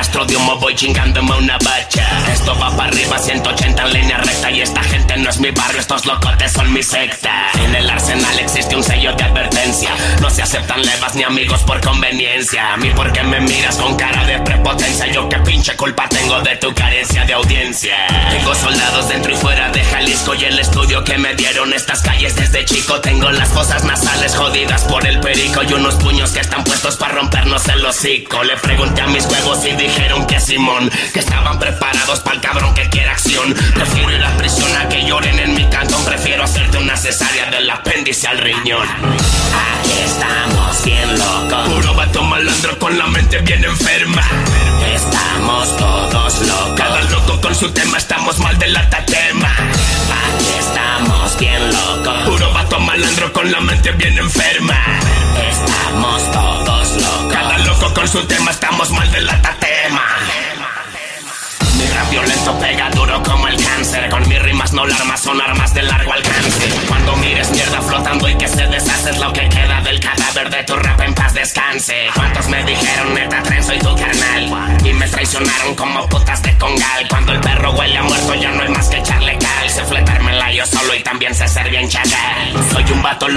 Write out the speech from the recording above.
rastro de humo voy chingándome una bacha. Esto va para arriba 180 en línea recta Y esta gente no es mi barrio, estos locotes son mi secta. En el arsenal existe un sello de advertencia. No se aceptan levas ni amigos por conveniencia. A mí porque me miras con cara de prepotencia. Yo qué pinche culpa tengo de tu carencia de audiencia. Tengo soldados dentro y fuera de Jalisco y el estudio que me dieron estas calles desde chico. Tengo las fosas nasales jodidas por el perico y unos puños que están puestos para rompernos el hocico. Le pregunté a mis huevos y dijeron que Simón, que estaban preparados para el cabrón que quiera acción. Prefiero ir a prisión a que lloren en mi cantón. Prefiero hacerte una cesárea del apéndice al riñón. Aquí estamos bien locos. Puro vato malandro con la mente bien enferma. Su tema, estamos mal de la estamos bien locos. Puro vato malandro con la mente bien enferma. Estamos todos locos. Cada loco con su tema, estamos mal de la. No son armas de largo alcance. Cuando mires mierda flotando y que se deshace Es lo que queda del cadáver de tu rap en paz descanse. ¿Cuántos me dijeron neta tren soy tu carnal? Y me traicionaron como putas de congal. Cuando el perro huele a muerto ya no hay más que echarle cal. Sé fletármela yo solo y también sé ser bien chacal. Soy un vato